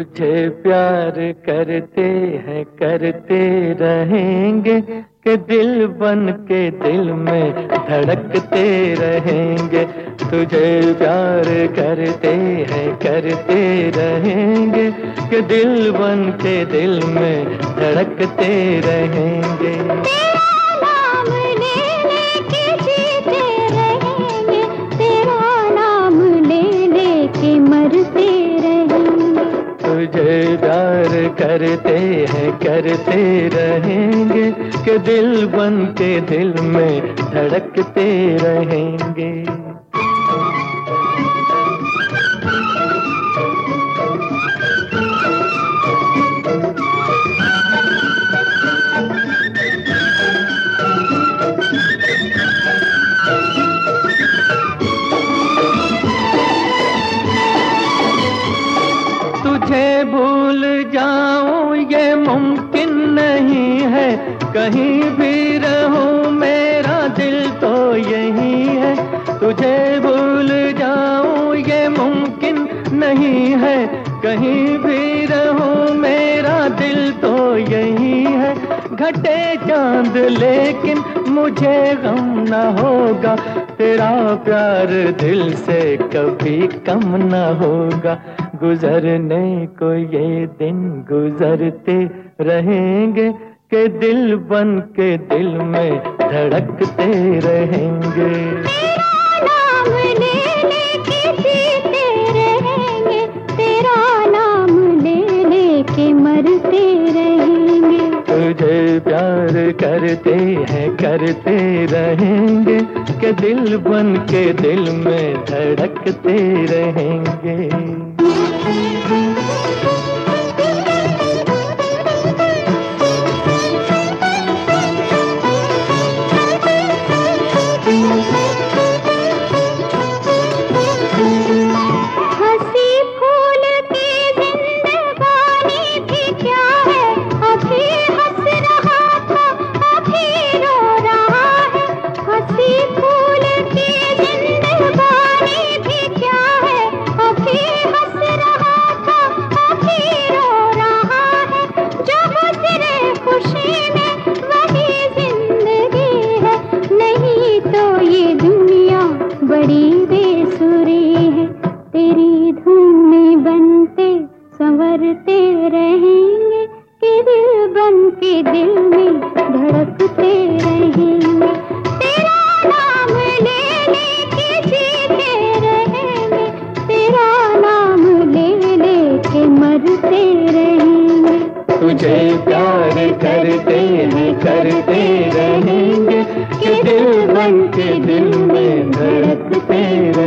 तुझे प्यार करते हैं, करते रहेंगे, के दिल बन के दिल में धड़कते रहेंगे। तुझे प्यार करते हैं, करते रहेंगे, के दिल बन के दिल में धड़कते रहेंगे। करते हैं करते रहेंगे के दिल बनते दिल में धड़कते रहेंगे। ये मुमकिन नहीं है। कहीं भी रहूँ मेरा दिल तो यही है। तुझे भूल जाऊँ ये मुमकिन नहीं है। कहीं भी रहूँ मेरा दिल तो यही है। घटे चाँद लेकिन मुझे गम न होगा। तेरा प्यार दिल से कभी कम न होगा। गुजरने को ये दिन गुजरते रहेंगे। के दिल बन के दिल में धड़कते रहेंगे। नाम ले लेके जीते रहेंगे। तेरा नाम ले लेके मरते रहेंगे। तुझे प्यार करते हैं करते रहेंगे। के दिल बन के दिल में धड़कते रहेंगे। Música करते रहेंगे। के दिल बन के दिल में धड़कते रहेंगे